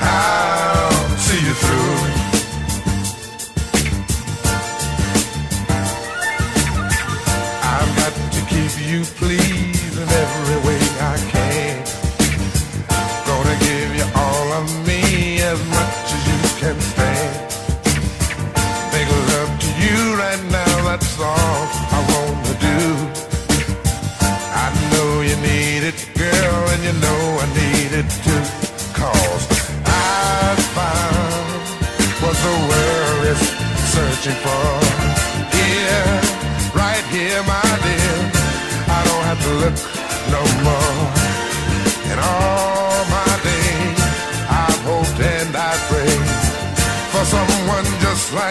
I'll see you through. I've got to keep you pleased in every way I can. Gonna give you all of me as much as you can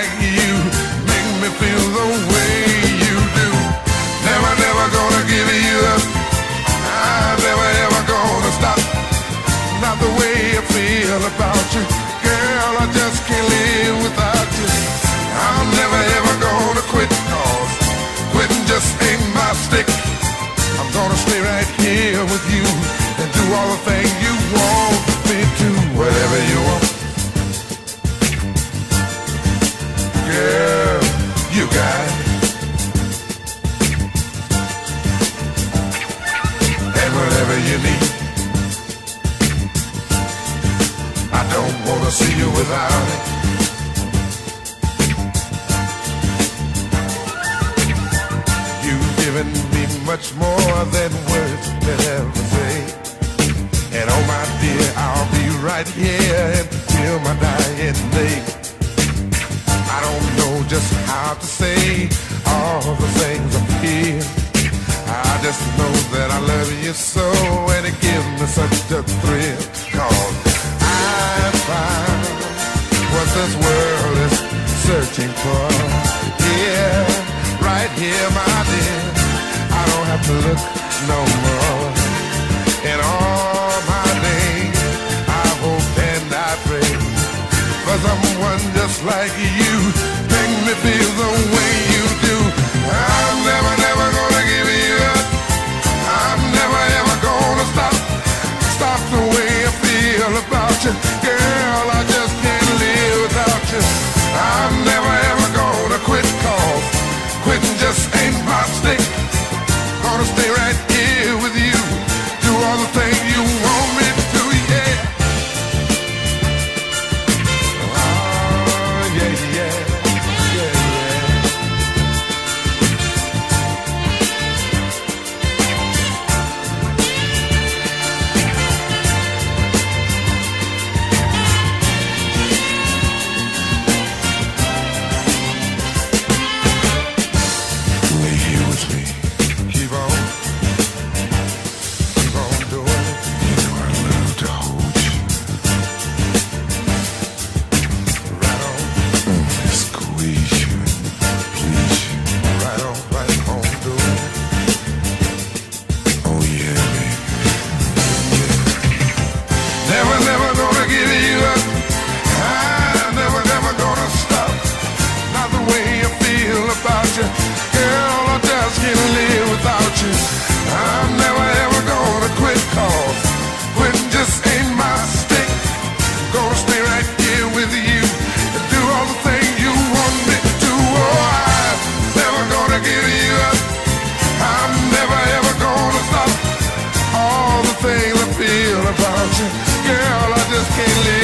like you. Make me feel the way you do. Never, never gonna give you up. I'm never ever gonna stop. Not the way I feel about you. Girl, I just can't don't wanna see you without it. You've given me much more than words can ever say. And oh my dear, I'll be right here until my dying day. I don't know just how to say all the things I feel. I just know that I love you so and it gives me such a thrill. This world is searching for. Yeah, right here, my dear. I don't have to look no more. In all my days, I hope and I pray for someone just like you. Make me feel the way you do. I'm never, never gonna give you up. I'm never ever gonna stop. Stop the way I feel about you. Girl, I just can't live.